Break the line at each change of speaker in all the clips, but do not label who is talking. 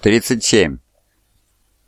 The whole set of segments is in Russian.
37.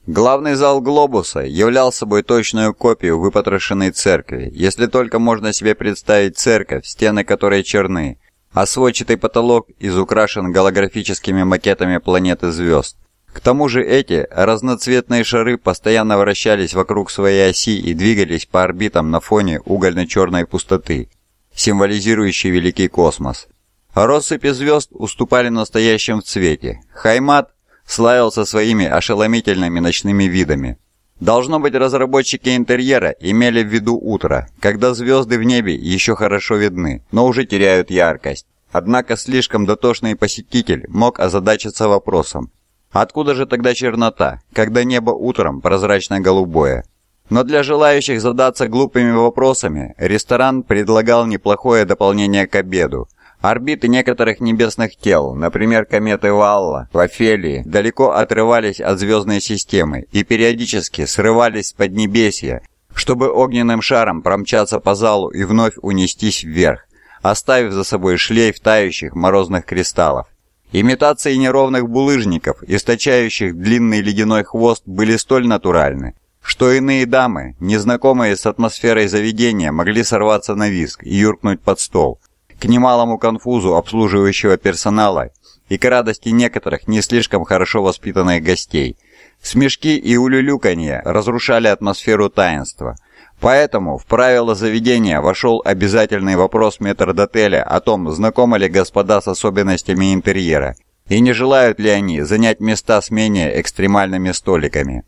Главный зал глобуса являл собой точную копию выпотрошенной церкви, если только можно себе представить церковь, стены которой черны, а сводчатый потолок изукрашен голографическими макетами планет и звезд. К тому же эти разноцветные шары постоянно вращались вокруг своей оси и двигались по орбитам на фоне угольно-черной пустоты, символизирующей великий космос. Россыпи звезд уступали настоящим в цвете. Хаймат славился своими ошеломительными ночными видами. Должно быть, разработчики интерьера имели в виду утро, когда звезды в небе еще хорошо видны, но уже теряют яркость. Однако слишком дотошный посетитель мог озадачиться вопросом, откуда же тогда чернота, когда небо утром прозрачно-голубое? Но для желающих задаться глупыми вопросами, ресторан предлагал неплохое дополнение к обеду – Орбиты некоторых небесных тел, например, кометы Валла, в Офелии, далеко отрывались от звездной системы и периодически срывались с поднебесья, чтобы огненным шаром промчаться по залу и вновь унестись вверх, оставив за собой шлейф тающих морозных кристаллов. Имитации неровных булыжников, источающих длинный ледяной хвост, были столь натуральны, что иные дамы, незнакомые с атмосферой заведения, могли сорваться на виск и юркнуть под стол – к немалому конфузу обслуживающего персонала и к радости некоторых не слишком хорошо воспитанных гостей. Смешки и улюлюканье разрушали атмосферу таинства. Поэтому в правила заведения вошел обязательный вопрос метрдотеля о том, знакомы ли господа с особенностями интерьера и не желают ли они занять места с менее экстремальными столиками.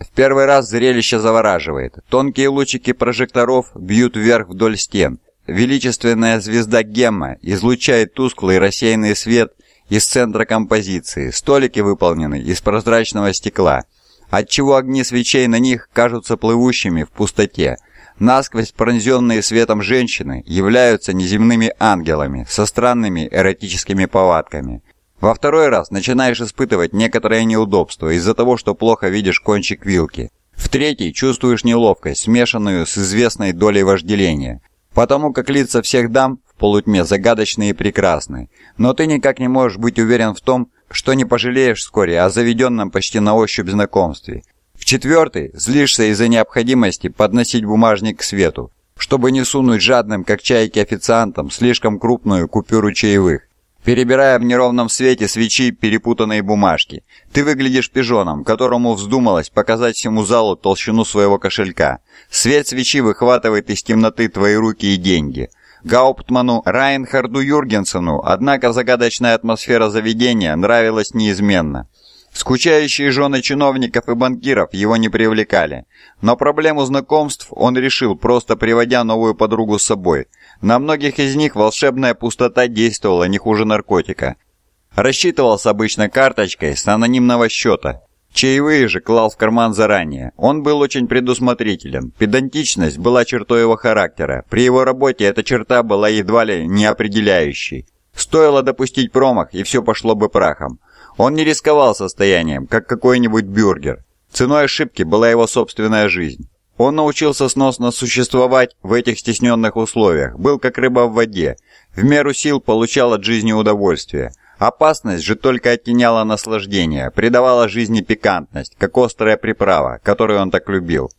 В первый раз зрелище завораживает. Тонкие лучики прожекторов бьют вверх вдоль стен, Величественная звезда Гемма излучает тусклый рассеянный свет из центра композиции. Столики выполнены из прозрачного стекла, отчего огни свечей на них кажутся плывущими в пустоте. Насквозь пронзенные светом женщины являются неземными ангелами со странными эротическими повадками. Во второй раз начинаешь испытывать некоторое неудобство из-за того, что плохо видишь кончик вилки. В третий чувствуешь неловкость, смешанную с известной долей вожделения – потому как лица всех дам в полутьме загадочны и прекрасны, но ты никак не можешь быть уверен в том, что не пожалеешь вскоре о заведенном почти на ощупь знакомстве. В четвертый злишься из-за необходимости подносить бумажник к свету, чтобы не сунуть жадным, как чайки официантам, слишком крупную купюру чаевых перебирая в неровном свете свечи перепутанные бумажки. Ты выглядишь пижоном, которому вздумалось показать всему залу толщину своего кошелька. Свет свечи выхватывает из темноты твои руки и деньги. Гауптману Райнхарду Юргенсену, однако загадочная атмосфера заведения нравилась неизменно. Скучающие жены чиновников и банкиров его не привлекали. Но проблему знакомств он решил, просто приводя новую подругу с собой – на многих из них волшебная пустота действовала не хуже наркотика. Рассчитывался обычно карточкой с анонимного счета. Чаевые же клал в карман заранее. Он был очень предусмотрителен. Педантичность была чертой его характера. При его работе эта черта была едва ли не определяющей. Стоило допустить промах, и все пошло бы прахом. Он не рисковал состоянием, как какой-нибудь бюргер. Ценой ошибки была его собственная жизнь. Он научился сносно существовать в этих стесненных условиях, был как рыба в воде, в меру сил получал от жизни удовольствие. Опасность же только оттеняла наслаждение, придавала жизни пикантность, как острая приправа, которую он так любил.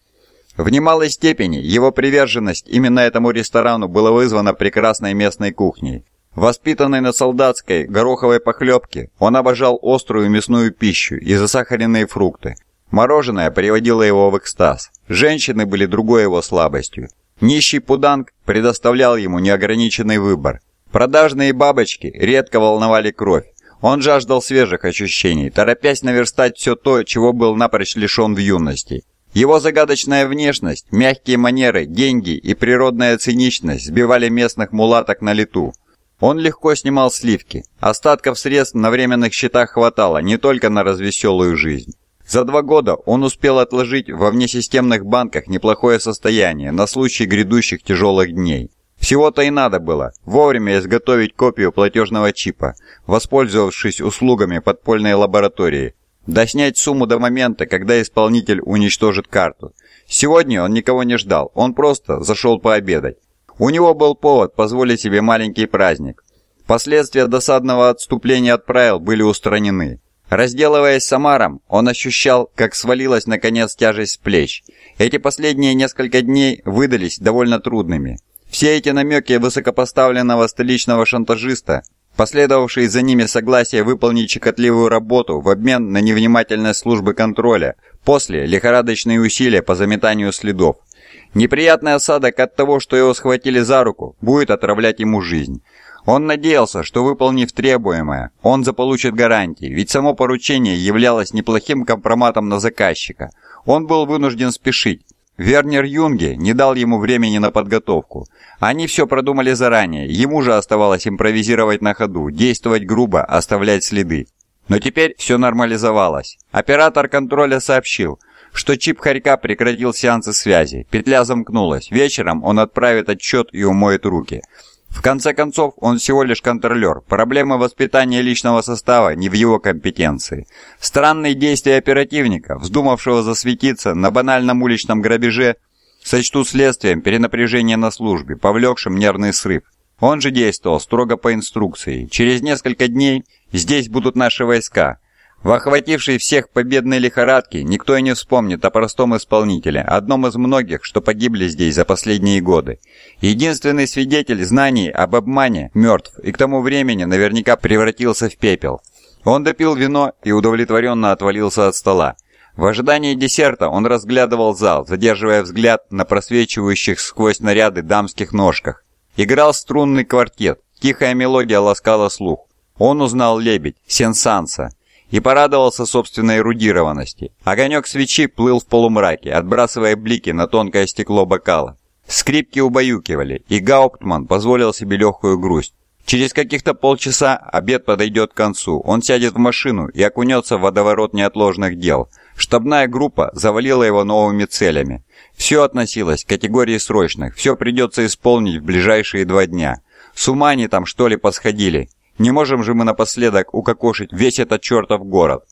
В немалой степени его приверженность именно этому ресторану была вызвана прекрасной местной кухней. Воспитанный на солдатской гороховой похлебке, он обожал острую мясную пищу и засахаренные фрукты. Мороженое приводило его в экстаз. Женщины были другой его слабостью. Нищий пуданг предоставлял ему неограниченный выбор. Продажные бабочки редко волновали кровь. Он жаждал свежих ощущений, торопясь наверстать все то, чего был напрочь лишен в юности. Его загадочная внешность, мягкие манеры, деньги и природная циничность сбивали местных мулаток на лету. Он легко снимал сливки. Остатков средств на временных счетах хватало не только на развеселую жизнь. За два года он успел отложить во внесистемных банках неплохое состояние на случай грядущих тяжелых дней. Всего-то и надо было вовремя изготовить копию платежного чипа, воспользовавшись услугами подпольной лаборатории, да снять сумму до момента, когда исполнитель уничтожит карту. Сегодня он никого не ждал, он просто зашел пообедать. У него был повод позволить себе маленький праздник. Последствия досадного отступления от правил были устранены. Разделываясь с Амаром, он ощущал, как свалилась наконец тяжесть с плеч. Эти последние несколько дней выдались довольно трудными. Все эти намеки высокопоставленного столичного шантажиста, последовавшие за ними согласие выполнить щекотливую работу в обмен на невнимательность службы контроля, после лихорадочные усилия по заметанию следов. Неприятный осадок от того, что его схватили за руку, будет отравлять ему жизнь. Он надеялся, что выполнив требуемое, он заполучит гарантии, ведь само поручение являлось неплохим компроматом на заказчика. Он был вынужден спешить. Вернер Юнге не дал ему времени на подготовку. Они все продумали заранее, ему же оставалось импровизировать на ходу, действовать грубо, оставлять следы. Но теперь все нормализовалось. Оператор контроля сообщил, что чип Харька прекратил сеансы связи. Петля замкнулась. Вечером он отправит отчет и умоет руки. В конце концов, он всего лишь контролер. Проблемы воспитания личного состава не в его компетенции. Странные действия оперативника, вздумавшего засветиться на банальном уличном грабеже, сочту следствием перенапряжения на службе, повлекшим нервный срыв. Он же действовал строго по инструкции. Через несколько дней здесь будут наши войска. В охватившей всех победной лихорадке никто и не вспомнит о простом исполнителе, одном из многих, что погибли здесь за последние годы. Единственный свидетель знаний об обмане мертв и к тому времени наверняка превратился в пепел. Он допил вино и удовлетворенно отвалился от стола. В ожидании десерта он разглядывал зал, задерживая взгляд на просвечивающих сквозь наряды дамских ножках. Играл струнный квартет, тихая мелодия ласкала слух. Он узнал лебедь, сенсанса и порадовался собственной эрудированности. Огонек свечи плыл в полумраке, отбрасывая блики на тонкое стекло бокала. Скрипки убаюкивали, и Гауптман позволил себе легкую грусть. Через каких-то полчаса обед подойдет к концу. Он сядет в машину и окунется в водоворот неотложных дел. Штабная группа завалила его новыми целями. Все относилось к категории срочных, все придется исполнить в ближайшие два дня. С ума они там что ли посходили? Не можем же мы напоследок укокошить весь этот чертов город.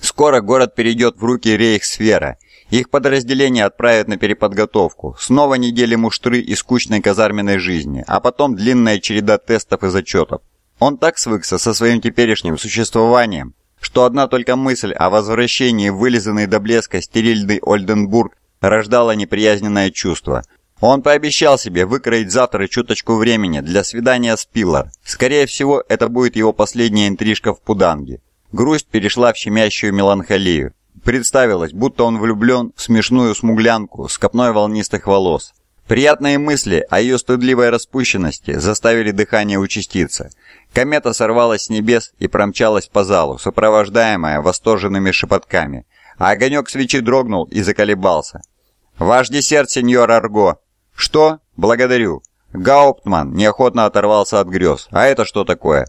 Скоро город перейдет в руки Рейхсфера. Их подразделения отправят на переподготовку. Снова недели муштры и скучной казарменной жизни, а потом длинная череда тестов и зачетов. Он так свыкся со своим теперешним существованием, что одна только мысль о возвращении в до блеска стерильный Ольденбург рождала неприязненное чувство – он пообещал себе выкроить завтра чуточку времени для свидания с Пиллар. Скорее всего, это будет его последняя интрижка в Пуданге. Грусть перешла в щемящую меланхолию. Представилось, будто он влюблен в смешную смуглянку с копной волнистых волос. Приятные мысли о ее стыдливой распущенности заставили дыхание участиться. Комета сорвалась с небес и промчалась по залу, сопровождаемая восторженными шепотками. А огонек свечи дрогнул и заколебался. «Ваш десерт, сеньор Арго!» «Что? Благодарю». Гауптман неохотно оторвался от грез. «А это что такое?»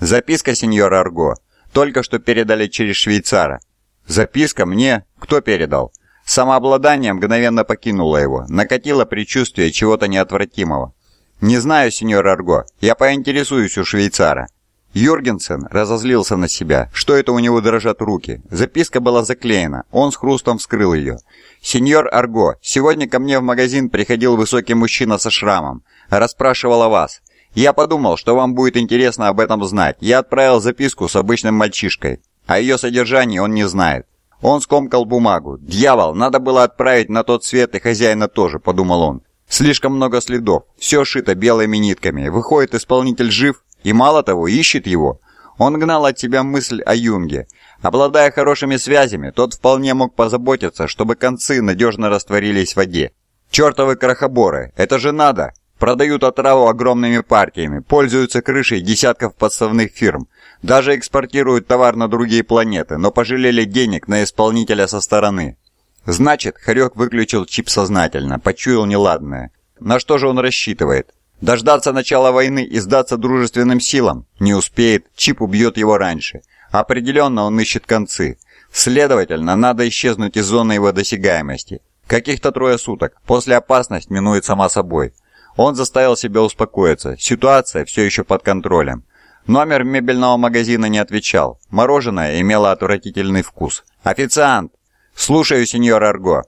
«Записка, сеньор Арго. Только что передали через швейцара». «Записка мне? Кто передал?» Самообладание мгновенно покинуло его, накатило предчувствие чего-то неотвратимого. «Не знаю, сеньор Арго, я поинтересуюсь у швейцара». Юргенсен разозлился на себя. Что это у него дрожат руки? Записка была заклеена. Он с хрустом вскрыл ее. «Сеньор Арго, сегодня ко мне в магазин приходил высокий мужчина со шрамом. Расспрашивал о вас. Я подумал, что вам будет интересно об этом знать. Я отправил записку с обычным мальчишкой. О ее содержании он не знает. Он скомкал бумагу. «Дьявол, надо было отправить на тот свет и хозяина тоже», — подумал он. «Слишком много следов. Все шито белыми нитками. Выходит, исполнитель жив?» И мало того, ищет его. Он гнал от себя мысль о Юнге. Обладая хорошими связями, тот вполне мог позаботиться, чтобы концы надежно растворились в воде. Чертовы крохоборы, это же надо! Продают отраву огромными партиями, пользуются крышей десятков подставных фирм. Даже экспортируют товар на другие планеты, но пожалели денег на исполнителя со стороны. Значит, Харек выключил чип сознательно, почуял неладное. На что же он рассчитывает? Дождаться начала войны и сдаться дружественным силам? Не успеет, чип убьет его раньше. Определенно он ищет концы. Следовательно, надо исчезнуть из зоны его досягаемости. Каких-то трое суток. После опасность минует сама собой. Он заставил себя успокоиться. Ситуация все еще под контролем. Номер мебельного магазина не отвечал. Мороженое имело отвратительный вкус. «Официант!» «Слушаю, сеньор Арго».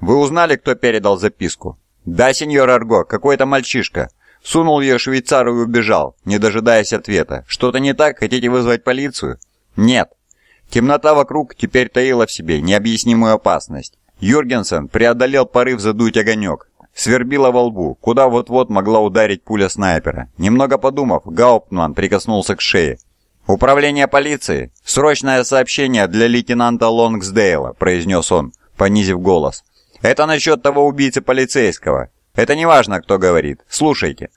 «Вы узнали, кто передал записку?» «Да, сеньор Арго, какой-то мальчишка. Сунул ее швейцару и убежал, не дожидаясь ответа. «Что-то не так? Хотите вызвать полицию?» «Нет». Темнота вокруг теперь таила в себе необъяснимую опасность. Юргенсен преодолел порыв задуть огонек. Свербило во лбу, куда вот-вот могла ударить пуля снайпера. Немного подумав, Гауптман прикоснулся к шее. «Управление полиции! Срочное сообщение для лейтенанта Лонгсдейла», – произнес он, понизив голос. «Это насчет того убийцы полицейского. Это не важно, кто говорит. Слушайте».